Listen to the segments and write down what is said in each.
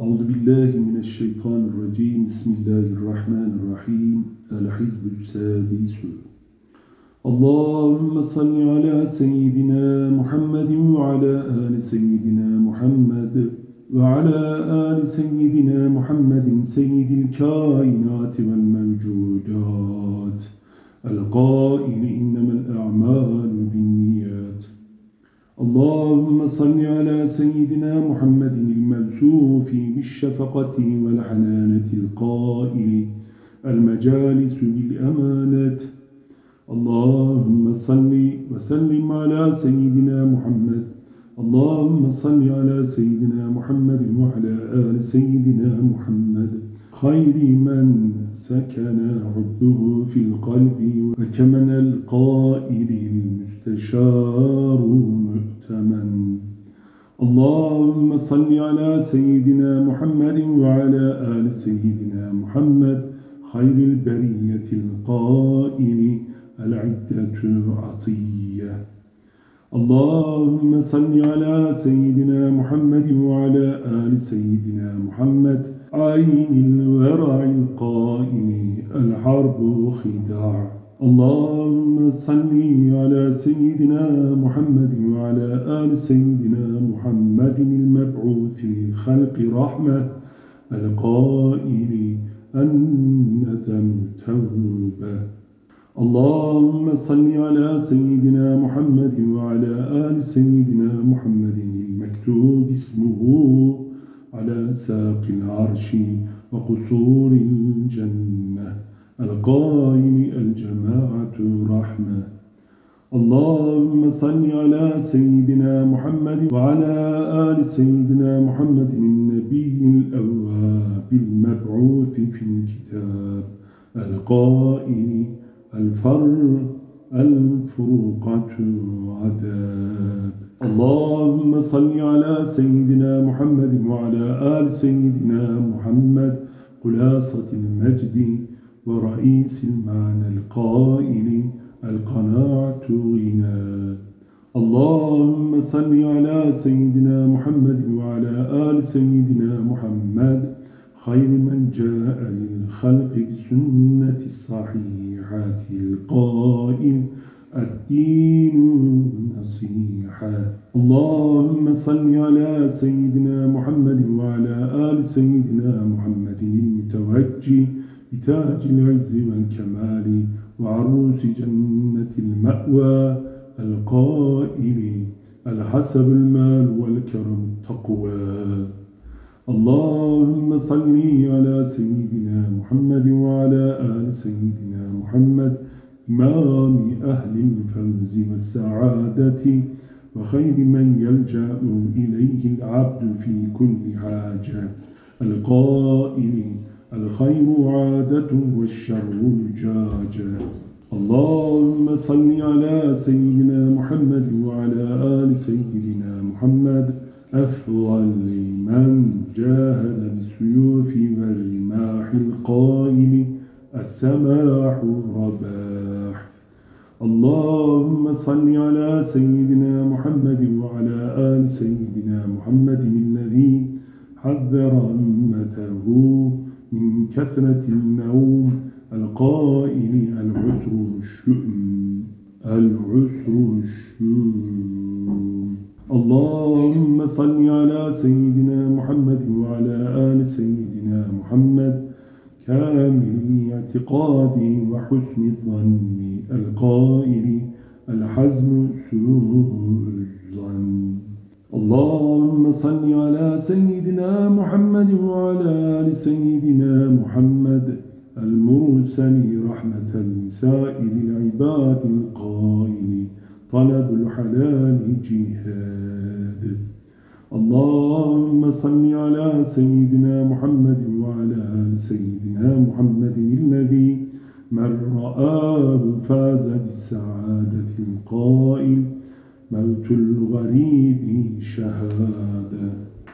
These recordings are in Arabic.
أعوذ بالله من الشيطان الرجيم. بسم الله الرحمن الرحيم. الحزب السادس. اللهم صل على سيدنا محمد وعلى آل سيدنا محمد وعلى آل سيدنا محمد سيد الكائنات والموجودات. القائل إنما الأعمال بالنيات. اللهم صل على سيدنا محمد الموسوف بالشفقة والحنانة القائل المجالس بالأمانة اللهم صل وسلم على سيدنا محمد. اللهم صل على سيدنا محمد وعلى آل سيدنا محمد. خير من سكن حبه في القلب وكمن القائل المستشار مؤتمن. اللهم صل على سيدنا محمد وعلى آل سيدنا محمد خير البرية القائل العدة عطية اللهم صل على سيدنا محمد وعلى آل سيدنا محمد عين الورع القائم الحرب خداع. اللهم صل على سيدنا محمد وعلى آل سيدنا محمد المبعوث للخلق رحمة القائل الندم توبة اللهم صل على سيدنا محمد وعلى آل سيدنا محمد المكتوب اسمه. على ساق العرش وقصور الجنة القائم الجماعة رحمة. اللهم صل على سيدنا محمد وعلى آل سيدنا محمد النبي الأواب المبعوث في الكتاب القائم الفر الفروقة عذاب اللهم صل على سيدنا محمد وعلى آل سيدنا محمد خلاصة المجد ورئيس المعنى القائل القناعة غنى. اللهم صل على سيدنا محمد وعلى آل سيدنا محمد خير من جاء للخلق بسنة الصحيحات القائل الدين نصيحة. اللهم صل على سيدنا محمد وعلى آل سيدنا محمد المتوجه بتاج العز والكمال وعروس جنة المأوى القائل الحسب المال والكرم التقوى اللهم صل على سيدنا محمد وعلى آل سيدنا محمد إمام أهل الفوز والسعادة وخير من يلجأ إليه العبد في كل حاجة. القائل الخير عادة والشر الجاجة. اللهم صل على سيدنا محمد وعلى آل سيدنا محمد أفضل من جاهد بالسيوف والرماح القائم السماح رباح اللهم صل على سيدنا محمد وعلى آل سيدنا محمد الذي حذر أمته من كثرة النوم القائل العسر الشؤم العسر الشؤم. اللهم صل على سيدنا محمد وعلى آل سيدنا محمد كامل الاعتقاد وحسن الظن القائل الحزم سوء الظن. اللهم صل على سيدنا محمد وعلى آل سيدنا محمد المرسل رحمة لسائر العباد القائل. طلب الحلال جهاد. اللهم صل على سيدنا محمد وعلى آل سيدنا محمد الذي من رآه فاز بالسعادة القائل موت الغريب شهادة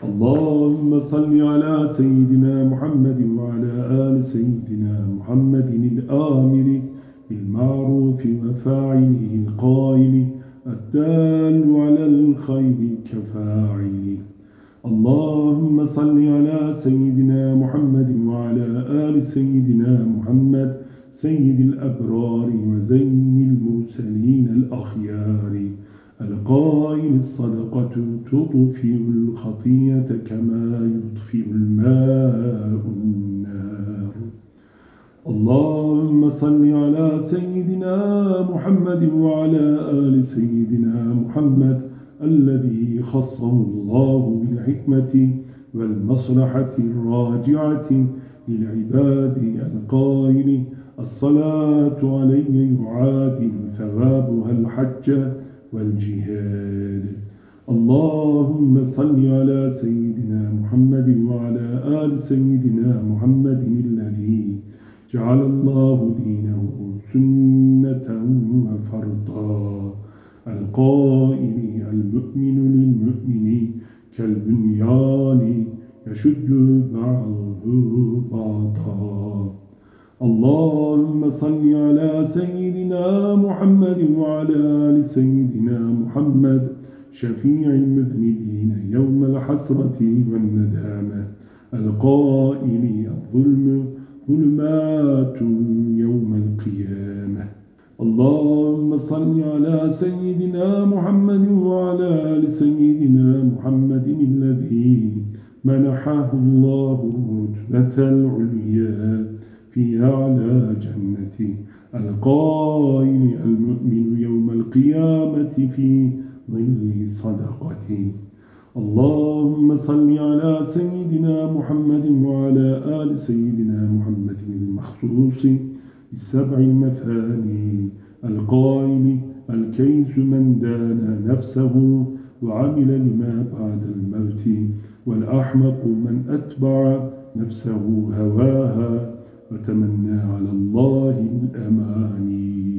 اللهم صل على سيدنا محمد وعلى آل سيدنا محمد الآمر. بالمعروف وفاعله القائل الدال على الخير كفاعله. اللهم صل على سيدنا محمد وعلى آل سيدنا محمد سيد الأبرار وزين المرسلين الأخيار. القائل الصدقة تطفئ الخطية كما يطفئ الماء اللهم صل على سيدنا محمد وعلى آل سيدنا محمد الذي خصه الله بالحكمة والمصلحة الراجعة للعباد القائل الصلاة علي يعادل ثوابها الحج والجهاد. اللهم صل على سيدنا محمد وعلى آل سيدنا محمد الذي جعل الله دينه سنة وفرطا القائل المؤمن للمؤمن كالبنيان يشد بعضه بعضا. اللهم صل على سيدنا محمد وعلى آل سيدنا محمد شفيع المذنبين يوم الحسرة والندامة القائل الظلم ظلمات يوم القيامة. اللهم صل على سيدنا محمد وعلى آل سيدنا محمد الذي منحه الله الرتبة العليا في أعلى جنة القائل المؤمن يوم القيامة في ظل صدقتي اللهم صل على سيدنا محمد وعلى آل سيدنا محمد المخصوص بالسبع المثاني القائل الكيس من دان نفسه وعمل لما بعد الموت والأحمق من أتبع نفسه هواها وتمنى على الله الأماني.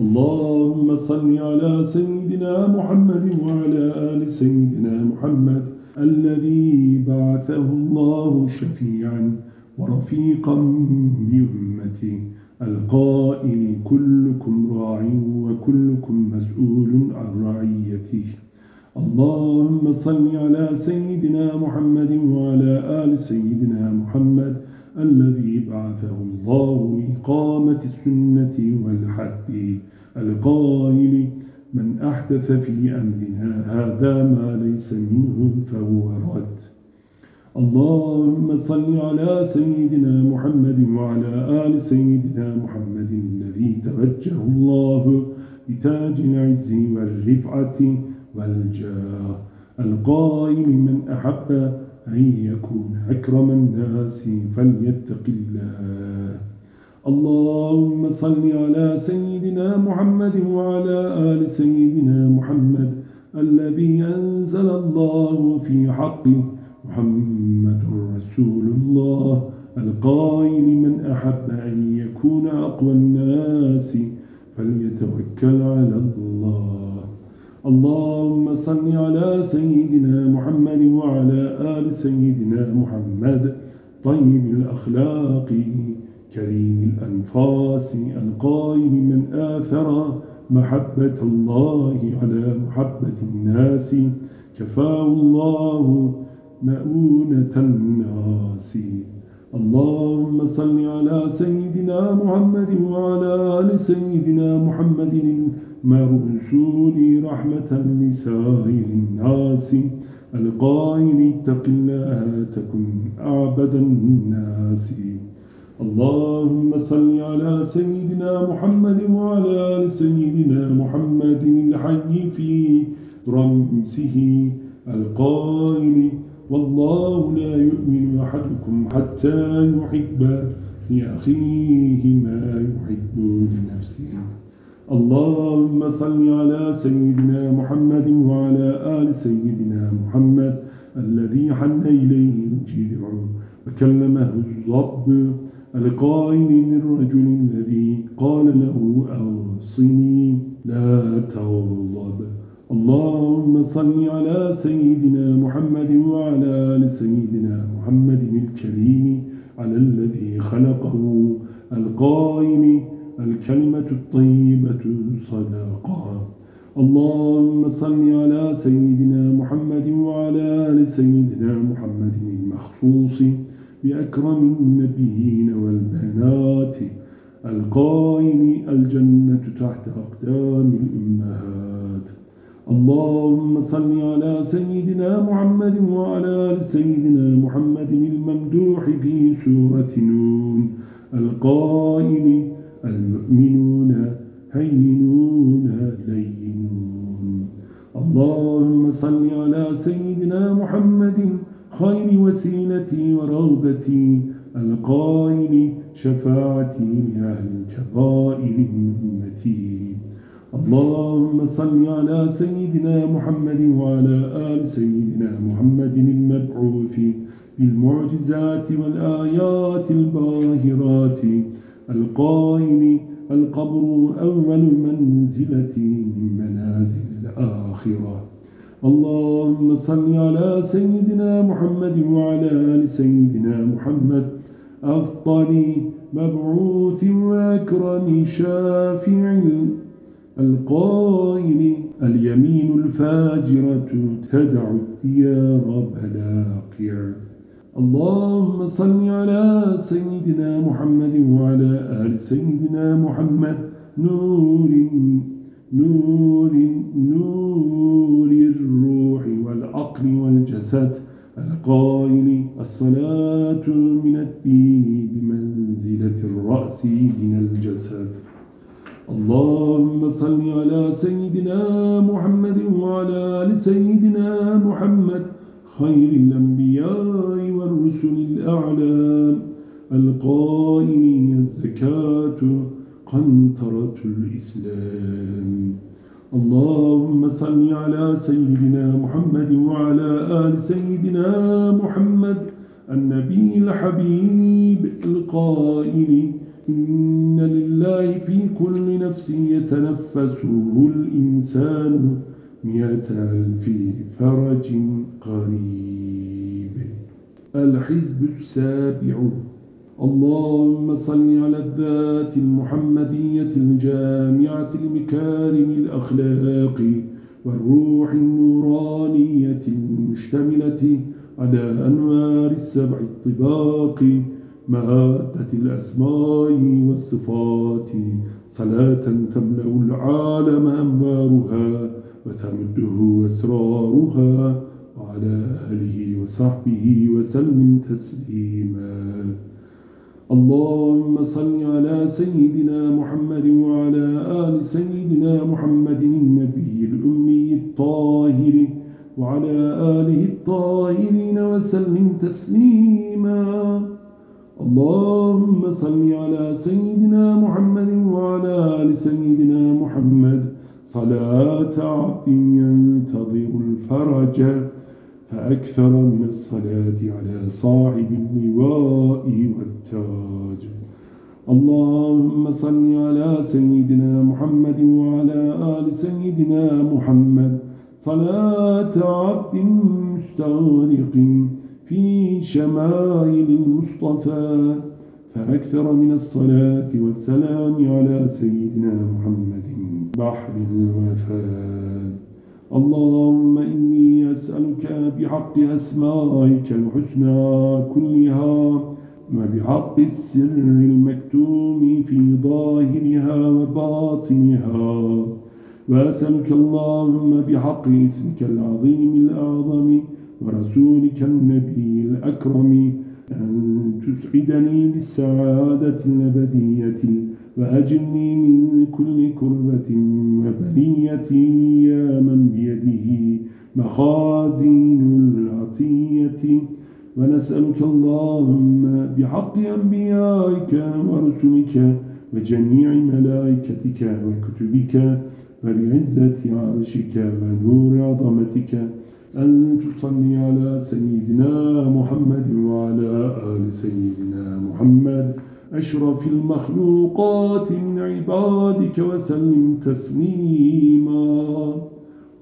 اللهم صل على سيدنا محمد وعلى آل سيدنا محمد الذي بعثه الله شفيعا ورفيقا بأمته القائل كلكم راع وكلكم مسؤول عن رعيته. اللهم صل على سيدنا محمد وعلى آل سيدنا محمد الذي بعثه الله لإقامة السنة والحد القائل من أحدث في أمرنا هذا ما ليس منه فهو رد. اللهم صل على سيدنا محمد وعلى آل سيدنا محمد الذي توجه الله بتاج العز والرفعة والجاه القائل من أحب أن يكون أكرم الناس فليتق الله. اللهم صل على سيدنا محمد وعلى آل سيدنا محمد الذي أنزل الله في حقه محمد رسول الله القائل من أحب أن يكون أقوى الناس فليتوكل على الله. اللهم صل على سيدنا محمد وعلى آل سيدنا محمد. طيب الأخلاق كريم الأنفاس القائم من آثر محبة الله على محبة الناس. كفاه الله مؤونة الناس. اللهم صل على سيدنا محمد وعلى آل سيدنا محمد المرسول رحمة لسائر الناس القائل اتق الله تكن أعبد الناس. اللهم صل على سيدنا محمد وعلى آل سيدنا محمد الحي في رمسه القائل والله لا يؤمن أحدكم حتى يحب لأخيه ما يحب لنفسه. اللهم صل على سيدنا محمد وعلى آل سيدنا محمد الذي حن إليه الجدع وكلمه الرب القائل للرجل الذي قال له أوصني. لا تغضب. اللهم صل على سيدنا محمد وعلى آل سيدنا محمد الكريم على الذي خلقه القائم الكلمة الطيبة صدقا اللهم صل على سيدنا محمد وعلى آل سيدنا محمد المخصوص بأكرم النبيين والبنات. القائل الجنة تحت أقدام الأمهات. اللهم صل على سيدنا محمد وعلى آل سيدنا محمد الممدوح في سورة نون. القائل المؤمنون هينون لينون اللهم صل على سيدنا محمد خير وسيلتي ورغبتي القائل شفاعتي لأهل الكبائر من أمتي اللهم صل على سيدنا محمد وعلى آل سيدنا محمد المبعوث بالمعجزات والآيات الباهرات. القائل القبر أول منزلة من منازل الآخرة. اللهم صل على سيدنا محمد وعلى آل سيدنا محمد. أفضل مبعوث وأكرم شافع. القائل اليمين الفاجرة تدع الديار بلاقيا اللهم صل على سيدنا محمد وعلى آل سيدنا محمد. نور نور نور الروح والعقل والجسد. القائل الصلاة من الدين بمنزلة الرأس من الجسد. اللهم صل على سيدنا محمد وعلى آل سيدنا محمد. خير الأنبياء والرسل الأعلام القائل الزكاة قنطرة الإسلام. اللهم صل على سيدنا محمد وعلى آل سيدنا محمد النبي الحبيب القائل إن لله في كل نفس يتنفسه الإنسان مئة ألف فرج قريب. الحزب السابع. اللهم صل على الذات المحمدية الجامعة لمكارم الأخلاق والروح النورانية المشتملة على أنوار السبع الطباق. مادة الأسماء والصفات. صلاة تملأ العالم أنوارها وتمده أسرارها. وعلى آله وصحبه وسلم تسليما. اللهم صل على سيدنا محمد وعلى آل سيدنا محمد النبي الأمي الطاهر وعلى آله الطاهرين وسلم تسليما. اللهم صل على سيدنا محمد وعلى آل سيدنا محمد. صلاة عبد ينتظر الفرج. فأكثر من الصلاة على صاحب اللواء والتاج. اللهم صل على سيدنا محمد وعلى آل سيدنا محمد. صلاة عبد مستغرق في شمائل المصطفى. فأكثر من الصلاة والسلام على سيدنا محمد بحر الوفاء اللهم إني أسألك بحق أسمائك الحسنى كلها وبحق السر المكتوم في ظاهرها وباطنها. وأسألك اللهم بحق اسمك العظيم الأعظم ورسولك النبي الأكرم أن تسعدني بالسعادة الأبدية وأجلني من كل كربة وبلية يا من بيده مخازين العطية. ونسألك اللهم بحق أنبيائك ورسلك وجميع ملائكتك وكتبك وبعزة عرشك ونور عظمتك. أن تصلي على سيدنا محمد وعلى آل سيدنا محمد. أشرف المخلوقات من عبادك وسلم تسليما.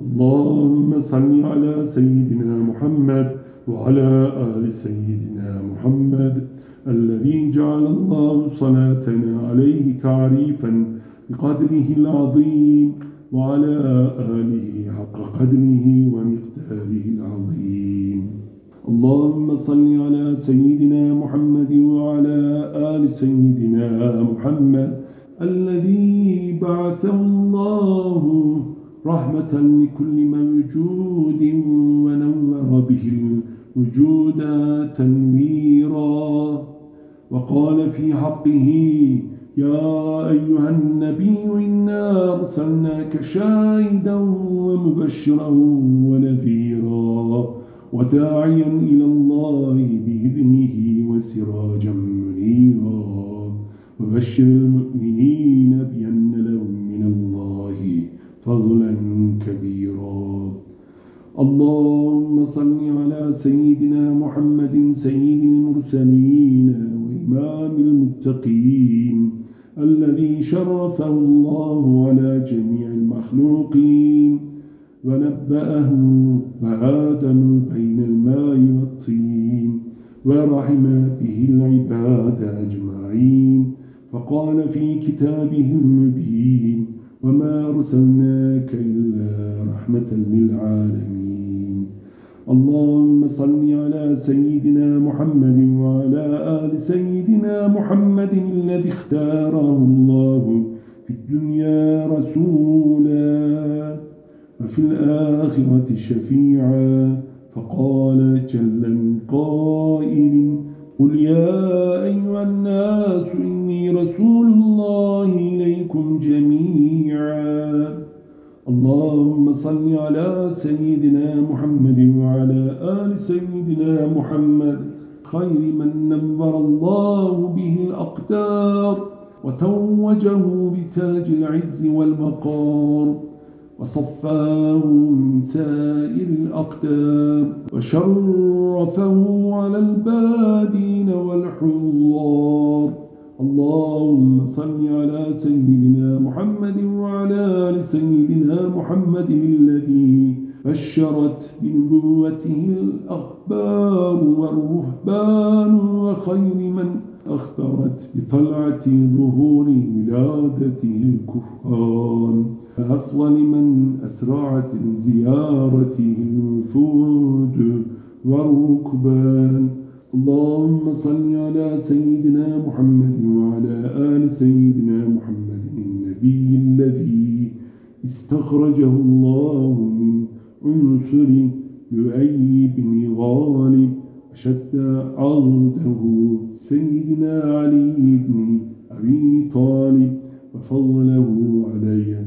اللهم صل على سيدنا محمد وعلى آل سيدنا محمد الذي جعل الله صلاتنا عليه تعريفا بقدره العظيم وعلى آله حق قدره ومقداره العظيم. اللهم صل على سيدنا محمد وعلى آل سيدنا محمد الذي بعثه الله رحمة لكل موجود ونور به الوجود تنويرا. وقال في حقه يا أيها النبي إنا أرسلناك شاهدا ومبشرا ونذيرا. وداعيا إلى الله بإذنه وسراجا منيرا. وبشر المؤمنين بأن لهم من الله فضلا كبيرا. اللهم صل على سيدنا محمد سيد المرسلين وإمام المتقين الذي شرفه الله على جميع المخلوقين. ونبأه وآدم بين الماء والطين ورحم به العباد أجمعين فقال في كتابه المبين وما أرسلناك إلا رحمة للعالمين. اللهم صل على سيدنا محمد وعلى آل سيدنا محمد الذي اختاره الله في الدنيا رسولا. وفي الآخرة شفيعا فقال جل من قائل قل يا أيها الناس إني رسول الله إليكم جميعا. اللهم صل على سيدنا محمد وعلى آل سيدنا محمد خير من نور الله به الأقدار وتوجه بتاج العز والمقار وصفاه من سائر الأقدام وشرفه على البادين والحضار اللهم صل على سيدنا محمد وعلى آل سيدنا محمد الذي بشرت بنبوته الأخبار والرهبان وخير من أخبرت بطلعة ظهور ولادته الكهان أفضل من أسرعت لزيارته الوفود والركبان. اللهم صل على سيدنا محمد وعلى آل سيدنا محمد النبي الذي استخرجه الله من عنصر لؤي بن غالب. وشد عرضه سيدنا علي بن أبي طالب وفضله عليه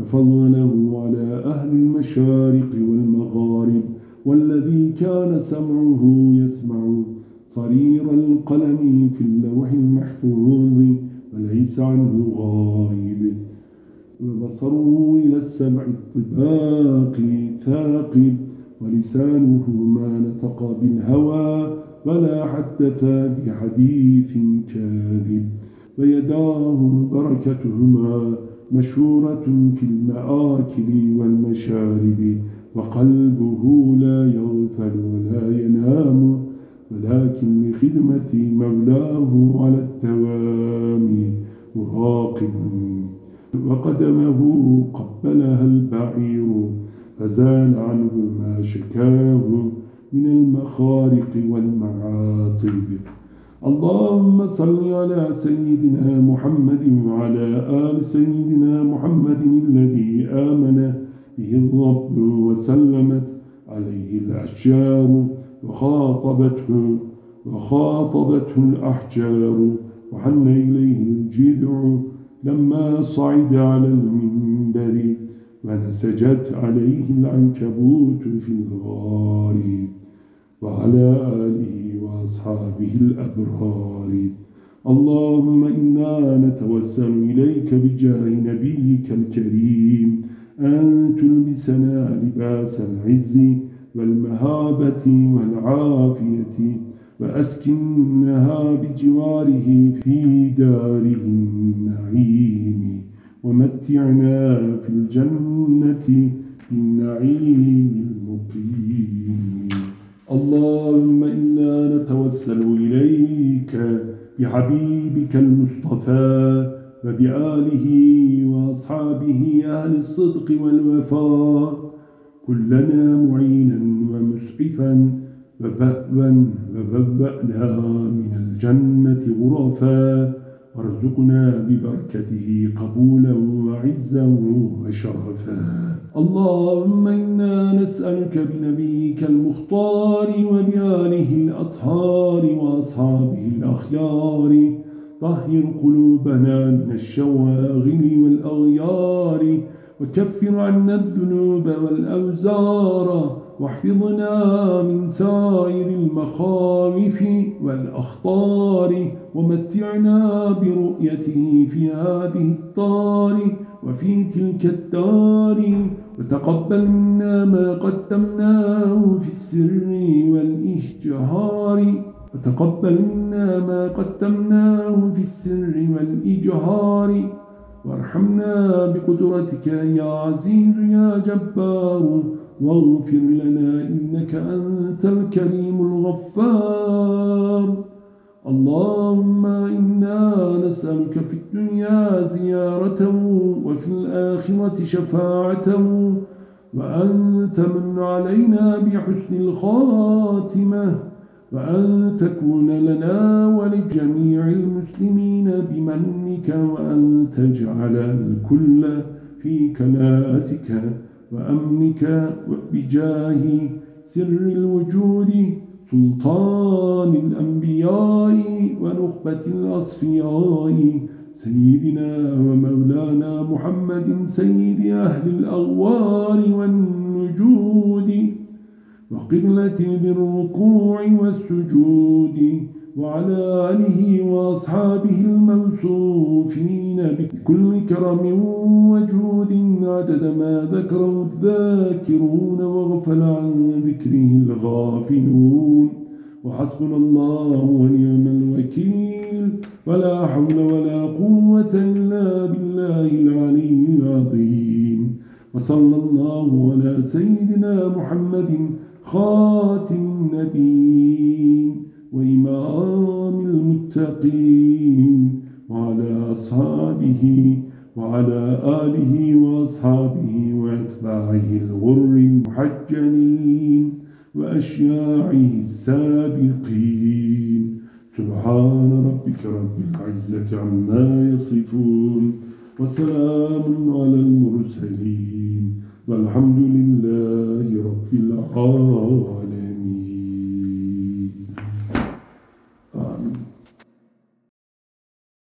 وفضله على أهل المشارق والمغارب والذي كان سمعه يسمع صرير القلم في اللوح المحفوظ وليس عنه غائب. وبصره إلى السمع الطباق ثاقب ولسانه ما نطق بالهوى ولا حدث بحديث كاذب. ويداه بركتهما مشهورة في المآكل والمشارب وقلبه لا يغفل ولا ينام ولكن لخدمة مولاه على التوام مراقب. وقدمه قبلها البعير فزال عنه ما شكاه من المخارق والمعاطب. اللهم صل على سيدنا محمد وعلى آل سيدنا محمد الذي آمن به الرب وسلمت عليه الأشجار وخاطبته وخاطبته الأحجار وحن إليه الجذع لما صعد على المنبر ونسجت عليه العنكبوت في الغار وعلى آله وأصحابه الأبرار. اللهم إنا نتوسل إليك بجاه نبيك الكريم. أن تلبسنا لباس العز والمهابة والعافية وأسكنها بجواره في داره النعيم. ومتعنا في الجنة بالنعيم المقيم. اللهم إنا نتوسل إليك بحبيبك المصطفى وبآله وأصحابه أهل الصدق والوفاء كلنا معينا ومسعفا وبأبا وبوأنا من الجنة غرفا وارزقنا ببركته قبولا وعزا وشرفا. اللهم إنا نسألك بنبيك المختار وبآله الأطهار وأصحابه الأخيار. طهر قلوبنا من الشواغل والأغيار وكفر عنا الذنوب والأوزار واحفظنا من سائر المخاوف والأخطار ومتعنا برؤيته في هذه الدار وفي تلك الدار وتقبل منا ما قدمناه في السر والإجهار. وتقبل منا ما قدمناه في السر والإجهار. وارحمنا بقدرتك يا عزيز يا جبار. واغفر لنا إنك أنت الكريم الغفار. اللهم إنا نسألك في الدنيا زيارته وفي الآخرة شفاعته وأن تمن علينا بحسن الخاتمة وأن تكون لنا ولجميع المسلمين بمنك وأن تجعل الكل في كلاتك. وأمنك وبجاه سر الوجود سلطان الأنبياء ونخبة الأصفياء سيدنا ومولانا محمد سيد أهل الأغوار والنجود وقبلة بالركوع والسجود. وعلى آله وأصحابه الموصوفين بكل كرم وجود عدد ما ذكره الذاكرون وغفل عن ذكره الغافلون. وحسبنا الله ونعم الوكيل. ولا حول ولا قوة إلا بالله العلي العظيم. وصلى الله على سيدنا محمد خاتم النبيين. وإمام المتقين وعلى أصحابه وعلى آله وأصحابه وأتباعه الغر المحجنين وأشياعه السابقين. سبحان ربك رب العزة عما يصفون وسلام على المرسلين والحمد لله رب العالمين.